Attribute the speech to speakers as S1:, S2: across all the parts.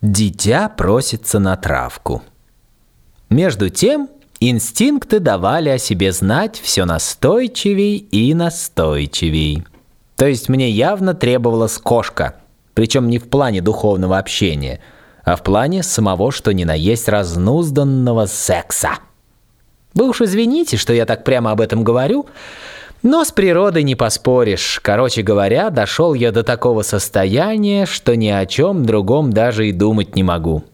S1: Дитя просится на травку. Между тем, инстинкты давали о себе знать все настойчивей и настойчивей. То есть мне явно требовалась кошка, причем не в плане духовного общения, а в плане самого, что ни на есть разнузданного секса. Вы уж извините, что я так прямо об этом говорю, но с природой не поспоришь. Короче говоря, дошел я до такого состояния, что ни о чем другом даже и думать не могу.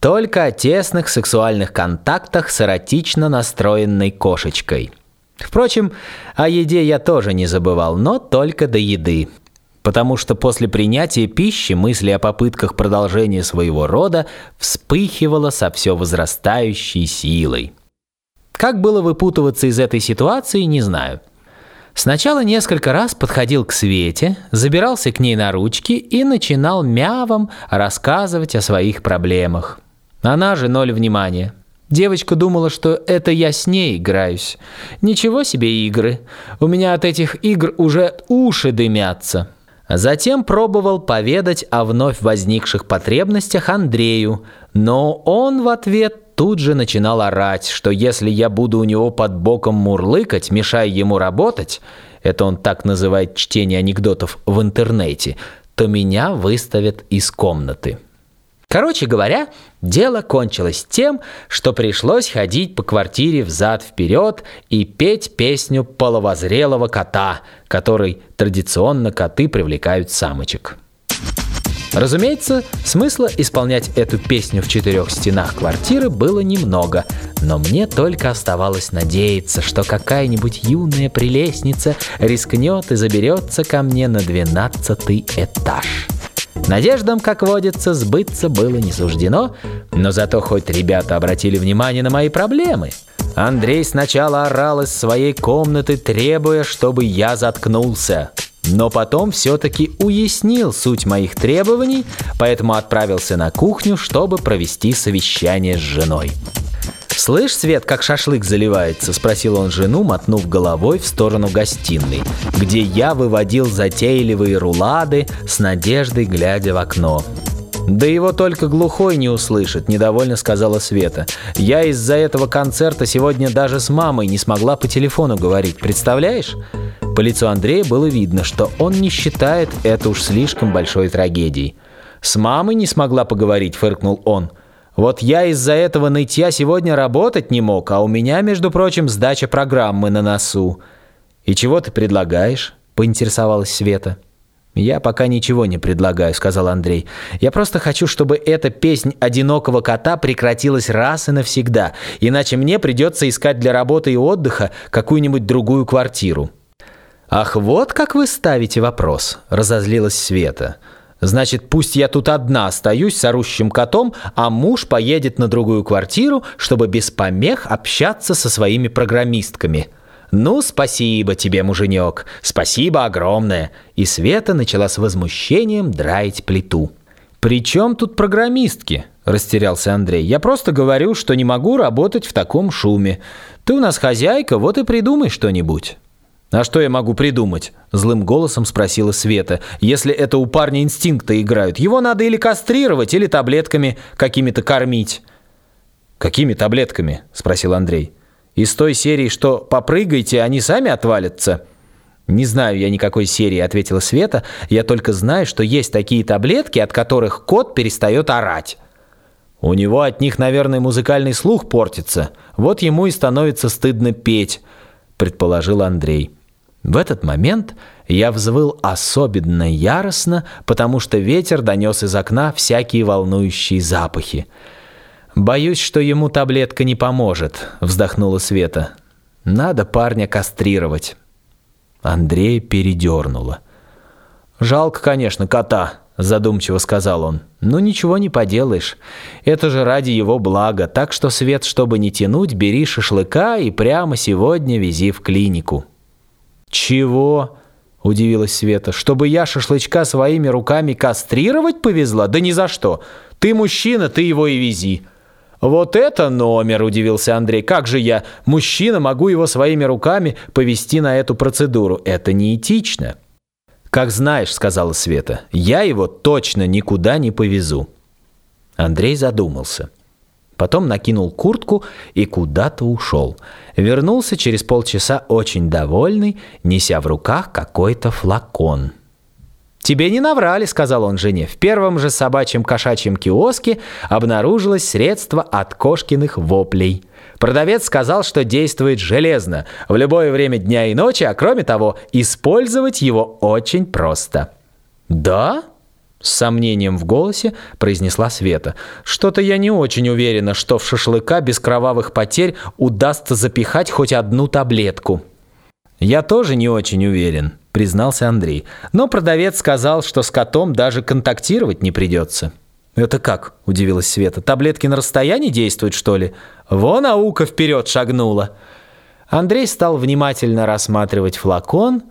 S1: Только о тесных сексуальных контактах с эротично настроенной кошечкой. Впрочем, о еде я тоже не забывал, но только до еды. Потому что после принятия пищи мысли о попытках продолжения своего рода вспыхивала со все возрастающей силой. Как было выпутываться из этой ситуации, не знаю. Сначала несколько раз подходил к Свете, забирался к ней на ручки и начинал мявом рассказывать о своих проблемах. Она же ноль внимания. Девочка думала, что это я с ней играюсь. Ничего себе игры. У меня от этих игр уже уши дымятся. Затем пробовал поведать о вновь возникших потребностях Андрею, но он в ответ тут же начинал орать, что если я буду у него под боком мурлыкать, мешая ему работать, это он так называет чтение анекдотов в интернете, то меня выставят из комнаты. Короче говоря, дело кончилось тем, что пришлось ходить по квартире взад-вперед и петь песню половозрелого кота, которой традиционно коты привлекают самочек. Разумеется, смысла исполнять эту песню в четырех стенах квартиры было немного, но мне только оставалось надеяться, что какая-нибудь юная прелестница рискнет и заберется ко мне на двенадцатый этаж. Надеждам, как водится, сбыться было не суждено, но зато хоть ребята обратили внимание на мои проблемы. Андрей сначала орал из своей комнаты, требуя, чтобы я заткнулся но потом все-таки уяснил суть моих требований, поэтому отправился на кухню, чтобы провести совещание с женой. «Слышь, Свет, как шашлык заливается?» – спросил он жену, мотнув головой в сторону гостиной, где я выводил затейливые рулады с надеждой, глядя в окно. «Да его только глухой не услышит», – недовольно сказала Света. «Я из-за этого концерта сегодня даже с мамой не смогла по телефону говорить, представляешь?» По лицу Андрея было видно, что он не считает это уж слишком большой трагедией. «С мамой не смогла поговорить», — фыркнул он. «Вот я из-за этого нытья сегодня работать не мог, а у меня, между прочим, сдача программы на носу». «И чего ты предлагаешь?» — поинтересовалась Света. «Я пока ничего не предлагаю», — сказал Андрей. «Я просто хочу, чтобы эта песнь одинокого кота прекратилась раз и навсегда, иначе мне придется искать для работы и отдыха какую-нибудь другую квартиру». «Ах, вот как вы ставите вопрос», — разозлилась Света. «Значит, пусть я тут одна остаюсь с орущим котом, а муж поедет на другую квартиру, чтобы без помех общаться со своими программистками». «Ну, спасибо тебе, муженек, спасибо огромное!» И Света начала с возмущением драить плиту. «При чем тут программистки?» – растерялся Андрей. «Я просто говорю, что не могу работать в таком шуме. Ты у нас хозяйка, вот и придумай что-нибудь». «А что я могу придумать?» – злым голосом спросила Света. «Если это у парня инстинкты играют, его надо или кастрировать, или таблетками какими-то кормить». «Какими таблетками?» – спросил Андрей. «Из той серии, что попрыгайте, они сами отвалятся». «Не знаю я никакой серии», — ответила Света. «Я только знаю, что есть такие таблетки, от которых кот перестает орать». «У него от них, наверное, музыкальный слух портится. Вот ему и становится стыдно петь», — предположил Андрей. В этот момент я взвыл особенно яростно, потому что ветер донес из окна всякие волнующие запахи. «Боюсь, что ему таблетка не поможет», — вздохнула Света. «Надо парня кастрировать». Андрей передернуло. «Жалко, конечно, кота», — задумчиво сказал он. «Но ничего не поделаешь. Это же ради его блага. Так что, Свет, чтобы не тянуть, бери шашлыка и прямо сегодня вези в клинику». «Чего?» – удивилась Света. «Чтобы я шашлычка своими руками кастрировать повезла? Да ни за что! Ты мужчина, ты его и вези!» «Вот это номер!» – удивился Андрей. «Как же я, мужчина, могу его своими руками повести на эту процедуру? Это неэтично!» «Как знаешь», – сказала Света, – «я его точно никуда не повезу». Андрей задумался. Потом накинул куртку и куда-то ушел. Вернулся через полчаса очень довольный, неся в руках какой-то флакон. «Тебе не наврали», — сказал он жене. «В первом же собачьем кошачьем киоске обнаружилось средство от кошкиных воплей». Продавец сказал, что действует железно, в любое время дня и ночи, а кроме того, использовать его очень просто. «Да?» — с сомнением в голосе произнесла Света. «Что-то я не очень уверена, что в шашлыка без кровавых потерь удастся запихать хоть одну таблетку». «Я тоже не очень уверен», — признался Андрей. «Но продавец сказал, что с котом даже контактировать не придется». «Это как?» – удивилась Света. «Таблетки на расстоянии действуют, что ли?» «Во наука вперед шагнула!» Андрей стал внимательно рассматривать флакон,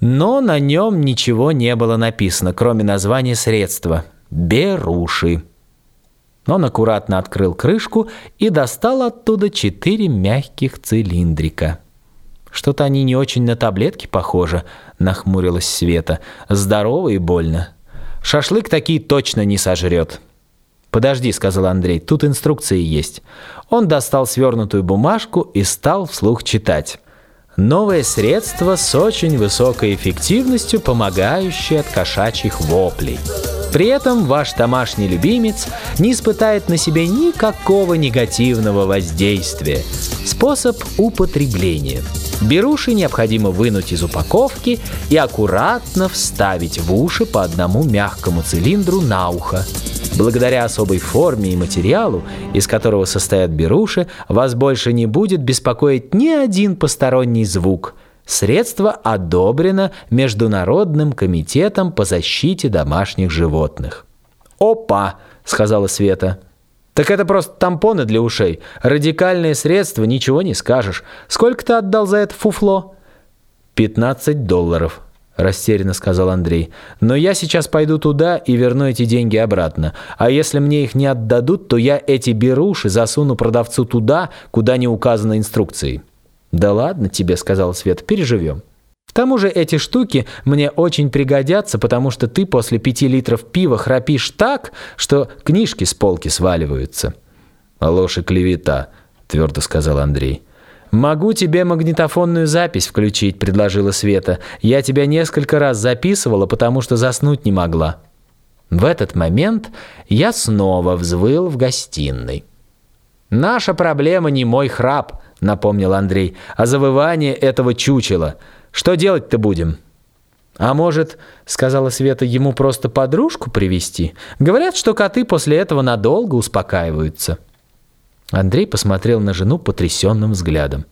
S1: но на нем ничего не было написано, кроме названия средства – «Беруши». Он аккуратно открыл крышку и достал оттуда четыре мягких цилиндрика. «Что-то они не очень на таблетки похожи», – нахмурилась Света. «Здорово и больно». Шашлык такие точно не сожрет». «Подожди», — сказал Андрей, — «тут инструкции есть». Он достал свернутую бумажку и стал вслух читать. Новое средство с очень высокой эффективностью, помогающее от кошачьих воплей. При этом ваш домашний любимец не испытает на себе никакого негативного воздействия. Способ употребления – Беруши необходимо вынуть из упаковки и аккуратно вставить в уши по одному мягкому цилиндру на ухо. Благодаря особой форме и материалу, из которого состоят беруши, вас больше не будет беспокоить ни один посторонний звук. Средство одобрено Международным комитетом по защите домашних животных. «Опа!» — сказала Света. Так это просто тампоны для ушей. Радикальные средства, ничего не скажешь. Сколько ты отдал за это фуфло? 15 долларов, растерянно сказал Андрей. Но я сейчас пойду туда и верну эти деньги обратно. А если мне их не отдадут, то я эти беруши засуну продавцу туда, куда не указано инструкцией. Да ладно тебе, сказал Свет, переживем. К тому же эти штуки мне очень пригодятся, потому что ты после пяти литров пива храпишь так, что книжки с полки сваливаются». «Ложь и клевета», — твердо сказал Андрей. «Могу тебе магнитофонную запись включить», — предложила Света. «Я тебя несколько раз записывала, потому что заснуть не могла». В этот момент я снова взвыл в гостиной. «Наша проблема не мой храп», — напомнил Андрей, «а завывание этого чучела». Что делать-то будем?» «А может, — сказала Света, — ему просто подружку привести? Говорят, что коты после этого надолго успокаиваются». Андрей посмотрел на жену потрясенным взглядом.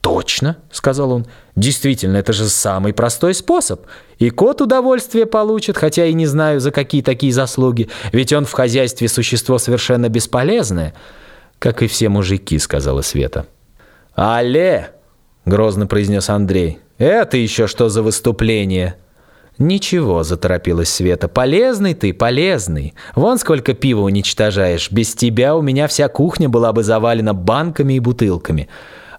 S1: «Точно», — сказал он, — «действительно, это же самый простой способ. И кот удовольствие получит, хотя и не знаю, за какие такие заслуги, ведь он в хозяйстве существо совершенно бесполезное». «Как и все мужики», — сказала Света. «Але!» — грозно произнес Андрей. «Это еще что за выступление?» «Ничего», — заторопилась Света, — «полезный ты, полезный. Вон сколько пива уничтожаешь. Без тебя у меня вся кухня была бы завалена банками и бутылками».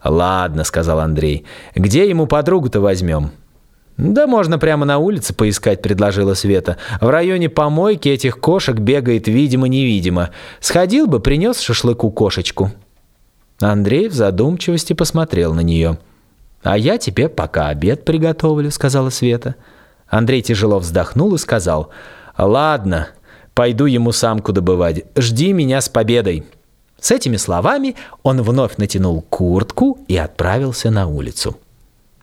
S1: «Ладно», — сказал Андрей, — «где ему подругу-то возьмем?» «Да можно прямо на улице поискать», — предложила Света. «В районе помойки этих кошек бегает видимо-невидимо. Сходил бы, принес шашлыку кошечку». Андрей в задумчивости посмотрел на нее. «А я тебе пока обед приготовлю», — сказала Света. Андрей тяжело вздохнул и сказал, «Ладно, пойду ему самку добывать. Жди меня с победой». С этими словами он вновь натянул куртку и отправился на улицу.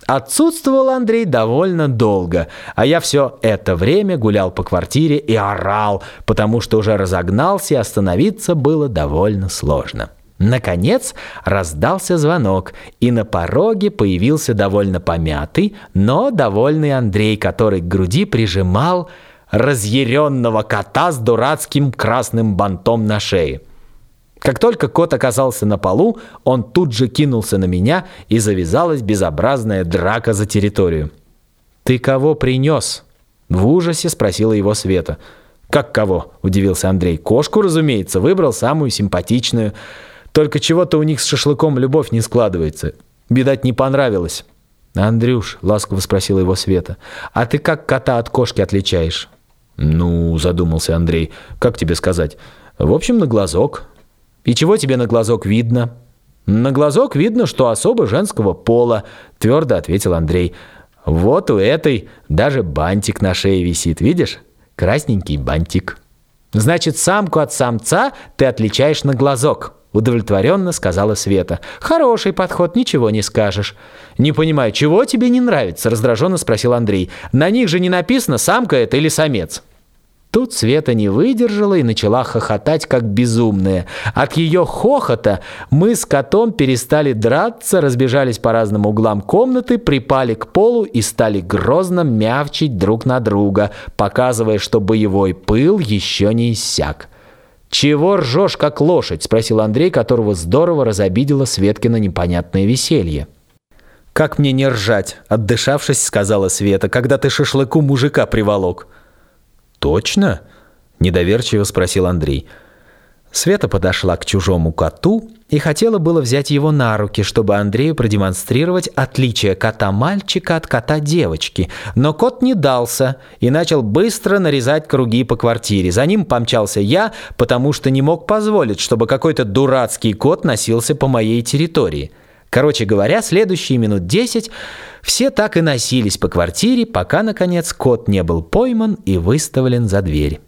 S1: Отсутствовал Андрей довольно долго, а я все это время гулял по квартире и орал, потому что уже разогнался и остановиться было довольно сложно. Наконец раздался звонок, и на пороге появился довольно помятый, но довольный Андрей, который к груди прижимал разъяренного кота с дурацким красным бантом на шее. Как только кот оказался на полу, он тут же кинулся на меня, и завязалась безобразная драка за территорию. «Ты кого принес?» — в ужасе спросила его Света. «Как кого?» — удивился Андрей. «Кошку, разумеется, выбрал самую симпатичную». Только чего-то у них с шашлыком любовь не складывается. Видать, не понравилось. «Андрюш», — ласково спросила его Света, «а ты как кота от кошки отличаешь?» «Ну, — задумался Андрей, — как тебе сказать? В общем, на глазок. И чего тебе на глазок видно? На глазок видно, что особо женского пола, твердо ответил Андрей. Вот у этой даже бантик на шее висит, видишь? Красненький бантик. Значит, самку от самца ты отличаешь на глазок. Удовлетворенно сказала Света. «Хороший подход, ничего не скажешь». «Не понимаю, чего тебе не нравится?» Раздраженно спросил Андрей. «На них же не написано, самка это или самец». Тут Света не выдержала и начала хохотать, как безумная. От ее хохота мы с котом перестали драться, разбежались по разным углам комнаты, припали к полу и стали грозно мявчить друг на друга, показывая, что боевой пыл еще не иссяк. «Чего ржешь, как лошадь?» – спросил Андрей, которого здорово разобидело Светкино непонятное веселье. «Как мне не ржать?» – отдышавшись, сказала Света, «когда ты шашлыку мужика приволок». «Точно?» – недоверчиво спросил Андрей. Света подошла к чужому коту и хотела было взять его на руки, чтобы Андрею продемонстрировать отличие кота-мальчика от кота-девочки. Но кот не дался и начал быстро нарезать круги по квартире. За ним помчался я, потому что не мог позволить, чтобы какой-то дурацкий кот носился по моей территории. Короче говоря, следующие минут десять все так и носились по квартире, пока, наконец, кот не был пойман и выставлен за дверь.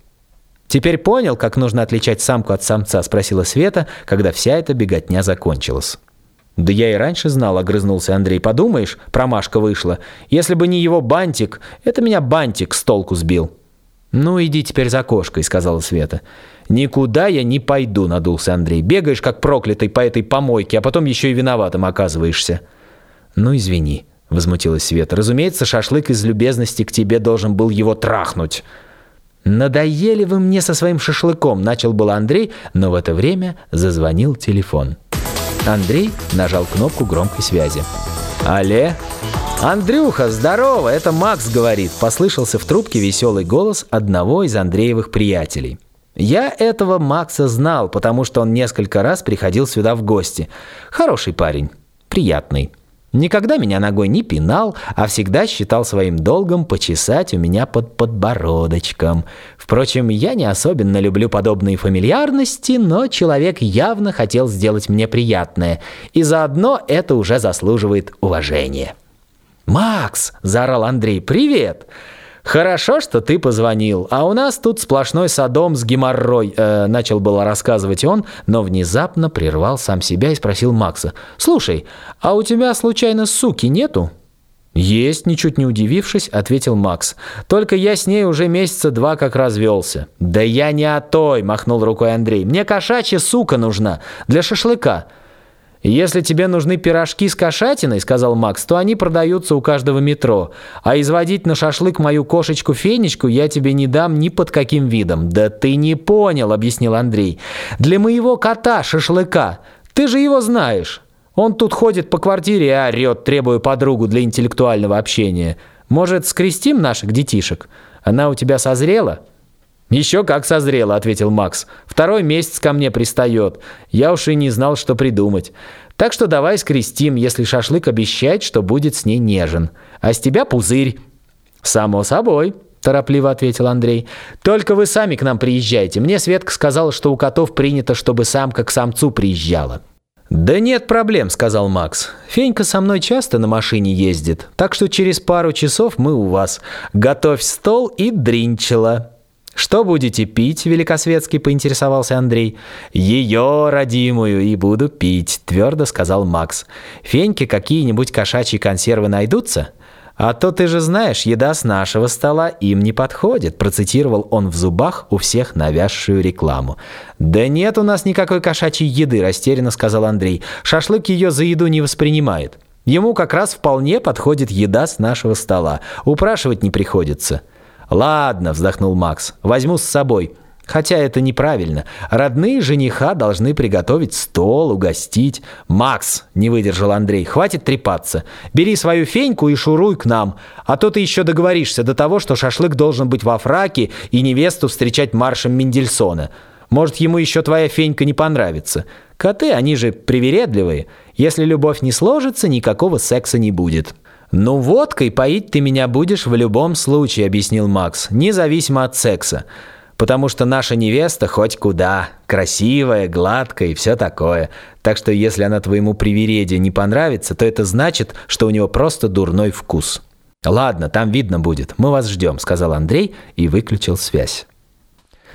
S1: «Теперь понял, как нужно отличать самку от самца?» – спросила Света, когда вся эта беготня закончилась. «Да я и раньше знал», – огрызнулся Андрей. «Подумаешь, промашка вышла. Если бы не его бантик, это меня бантик с толку сбил». «Ну, иди теперь за кошкой», – сказала Света. «Никуда я не пойду», – надулся Андрей. «Бегаешь, как проклятый по этой помойке, а потом еще и виноватым оказываешься». «Ну, извини», – возмутилась Света. «Разумеется, шашлык из любезности к тебе должен был его трахнуть». «Надоели вы мне со своим шашлыком», – начал был Андрей, но в это время зазвонил телефон. Андрей нажал кнопку громкой связи. «Алле?» «Андрюха, здорово, это Макс говорит», – послышался в трубке веселый голос одного из Андреевых приятелей. Я этого Макса знал, потому что он несколько раз приходил сюда в гости. Хороший парень, приятный. Никогда меня ногой не пинал, а всегда считал своим долгом почесать у меня под подбородочком. Впрочем, я не особенно люблю подобные фамильярности, но человек явно хотел сделать мне приятное, и заодно это уже заслуживает уважения. «Макс!» – заорал Андрей. «Привет!» «Хорошо, что ты позвонил, а у нас тут сплошной садом с геморрой», э, начал было рассказывать он, но внезапно прервал сам себя и спросил Макса. «Слушай, а у тебя случайно суки нету?» «Есть», ничуть не удивившись, ответил Макс. «Только я с ней уже месяца два как развелся». «Да я не о той», махнул рукой Андрей. «Мне кошачья сука нужна для шашлыка». «Если тебе нужны пирожки с кошатиной, — сказал Макс, — то они продаются у каждого метро. А изводить на шашлык мою кошечку-фенечку я тебе не дам ни под каким видом». «Да ты не понял, — объяснил Андрей. Для моего кота шашлыка. Ты же его знаешь. Он тут ходит по квартире и орет, требуя подругу для интеллектуального общения. Может, скрестим наших детишек? Она у тебя созрела?» «Еще как созрело», — ответил Макс. «Второй месяц ко мне пристает. Я уж и не знал, что придумать. Так что давай скрестим, если шашлык обещает, что будет с ней нежен. А с тебя пузырь». «Само собой», — торопливо ответил Андрей. «Только вы сами к нам приезжайте. Мне Светка сказала, что у котов принято, чтобы самка к самцу приезжала». «Да нет проблем», — сказал Макс. «Фенька со мной часто на машине ездит, так что через пару часов мы у вас. Готовь стол и дринчила». «Что будете пить?» – великосветский поинтересовался Андрей. «Ее, родимую, и буду пить», – твердо сказал Макс. «Феньке какие-нибудь кошачьи консервы найдутся?» «А то ты же знаешь, еда с нашего стола им не подходит», процитировал он в зубах у всех навязшую рекламу. «Да нет у нас никакой кошачьей еды», растерянно сказал Андрей. «Шашлык ее за еду не воспринимает. Ему как раз вполне подходит еда с нашего стола. Упрашивать не приходится». «Ладно», — вздохнул Макс, — «возьму с собой». Хотя это неправильно. Родные жениха должны приготовить стол, угостить. «Макс!» – не выдержал Андрей. «Хватит трепаться. Бери свою феньку и шуруй к нам. А то ты еще договоришься до того, что шашлык должен быть во фраке и невесту встречать маршем Мендельсона. Может, ему еще твоя фенька не понравится. Коты, они же привередливые. Если любовь не сложится, никакого секса не будет». «Ну, водкой поить ты меня будешь в любом случае», — объяснил Макс, «независимо от секса. потому что наша невеста хоть куда, красивая, гладкая и все такое. Так что если она твоему привереде не понравится, то это значит, что у него просто дурной вкус». «Ладно, там видно будет. Мы вас ждем», — сказал Андрей и выключил связь.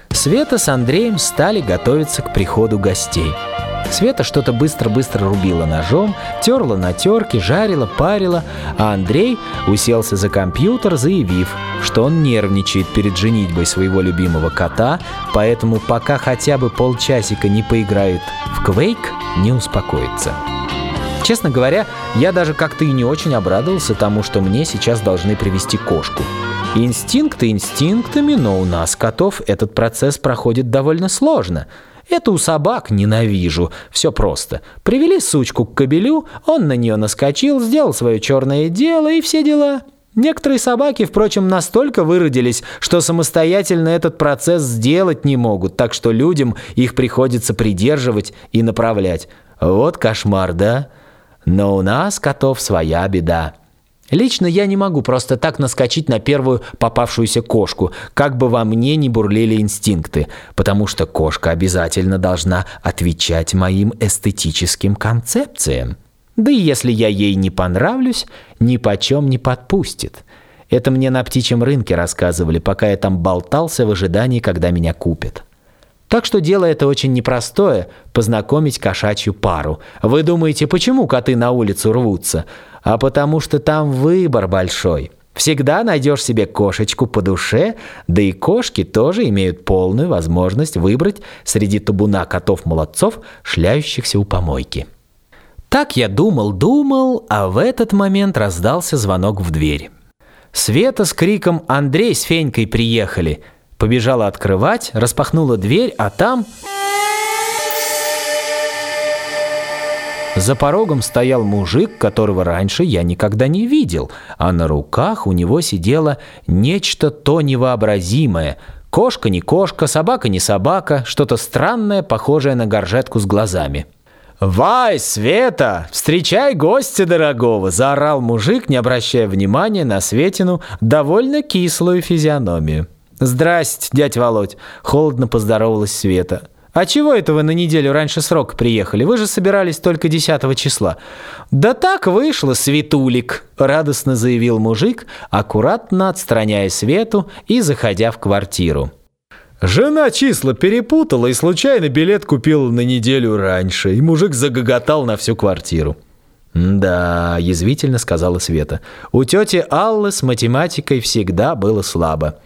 S1: Света с Андреем стали готовиться к приходу гостей. Света что-то быстро-быстро рубила ножом, терла на терке, жарила, парила, а Андрей уселся за компьютер, заявив, что он нервничает перед женитьбой своего любимого кота, поэтому пока хотя бы полчасика не поиграет в Квейк, не успокоится. Честно говоря, я даже как-то и не очень обрадовался тому, что мне сейчас должны привести кошку. Инстинкты инстинктами, но у нас, котов, этот процесс проходит довольно сложно. Это у собак ненавижу. Все просто. Привели сучку к кобелю, он на нее наскочил, сделал свое черное дело и все дела. Некоторые собаки, впрочем, настолько выродились, что самостоятельно этот процесс сделать не могут, так что людям их приходится придерживать и направлять. Вот кошмар, да? Но у нас, котов, своя беда. Лично я не могу просто так наскочить на первую попавшуюся кошку, как бы во мне ни бурлили инстинкты, потому что кошка обязательно должна отвечать моим эстетическим концепциям. Да и если я ей не понравлюсь, ни почем не подпустит. Это мне на птичьем рынке рассказывали, пока я там болтался в ожидании, когда меня купят. Так что дело это очень непростое – познакомить кошачью пару. Вы думаете, почему коты на улицу рвутся? А потому что там выбор большой. Всегда найдешь себе кошечку по душе, да и кошки тоже имеют полную возможность выбрать среди табуна котов-молодцов, шляющихся у помойки. Так я думал-думал, а в этот момент раздался звонок в дверь. Света с криком «Андрей с Фенькой приехали!» Побежала открывать, распахнула дверь, а там... За порогом стоял мужик, которого раньше я никогда не видел, а на руках у него сидело нечто то невообразимое. Кошка не кошка, собака не собака, что-то странное, похожее на горжетку с глазами. «Вай, Света, встречай гостя дорогого!» – заорал мужик, не обращая внимания на Светину довольно кислую физиономию. «Здрасте, дядь Володь!» – холодно поздоровалась Света. «А чего это вы на неделю раньше срока приехали? Вы же собирались только 10 числа». «Да так вышло, Светулик!» – радостно заявил мужик, аккуратно отстраняя Свету и заходя в квартиру.
S2: Жена числа перепутала и случайно билет купила на неделю раньше, и мужик загоготал на всю квартиру.
S1: «Да», – язвительно сказала Света, – «у тети Аллы с математикой всегда было слабо».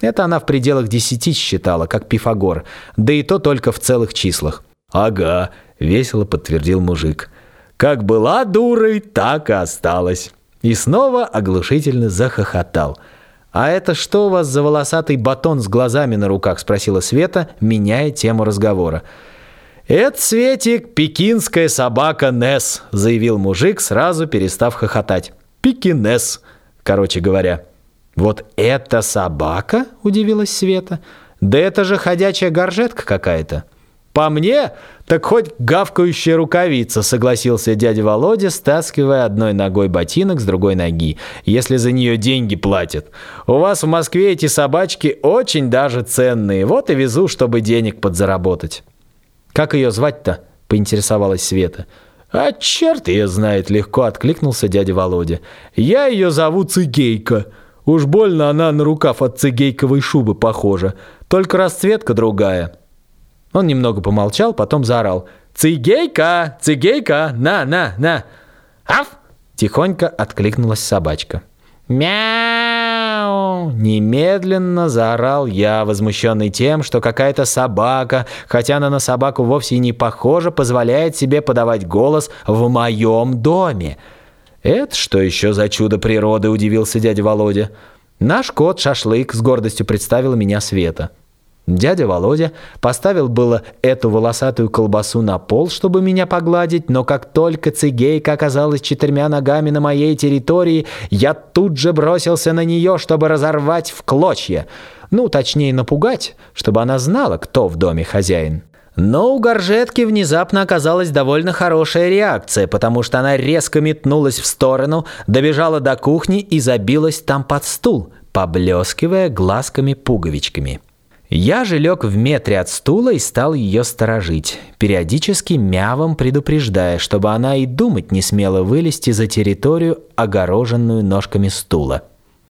S1: Это она в пределах десяти считала, как Пифагор, да и то только в целых числах.
S2: «Ага», — весело подтвердил мужик. «Как была дурой, так и осталась».
S1: И снова оглушительно захохотал. «А это что у вас за волосатый батон с глазами на руках?» – спросила Света, меняя тему разговора.
S2: «Это, Светик, пекинская собака Несс», – заявил мужик, сразу перестав хохотать. «Пекинес, короче говоря».
S1: «Вот это собака?» – удивилась Света. «Да это же ходячая горжетка какая-то».
S2: «По мне, так хоть гавкающая рукавица», — согласился дядя Володя, стаскивая одной ногой ботинок с другой ноги, если за нее деньги платят. «У вас в Москве эти собачки очень даже ценные, вот и везу, чтобы денег подзаработать».
S1: «Как ее звать-то?» — поинтересовалась Света.
S2: «А черт ее знает», — легко откликнулся дядя Володя. «Я ее зову Цигейка». Уж больно она на рукав от цигейковой шубы похожа, только расцветка другая».
S1: Он немного помолчал, потом заорал.
S2: «Цигейка! Цигейка! На, на, на!»
S1: «Аф!» – тихонько откликнулась собачка. «Мяу!» Немедленно заорал я, возмущенный тем, что какая-то собака, хотя она на собаку вовсе не похожа, позволяет себе подавать голос в моем доме. «Это что еще за чудо природы?» – удивился дядя Володя. «Наш кот Шашлык с гордостью представил меня Света». Дядя Володя поставил было эту волосатую колбасу на пол, чтобы меня погладить, но как только цигейка оказалась четырьмя ногами на моей территории, я тут же бросился на нее, чтобы разорвать в клочья. Ну, точнее, напугать, чтобы она знала, кто в доме хозяин. Но у горжетки внезапно оказалась довольно хорошая реакция, потому что она резко метнулась в сторону, добежала до кухни и забилась там под стул, поблескивая глазками-пуговичками. Я же лег в метре от стула и стал ее сторожить, периодически мявом предупреждая, чтобы она и думать не смела вылезти за территорию, огороженную ножками стула.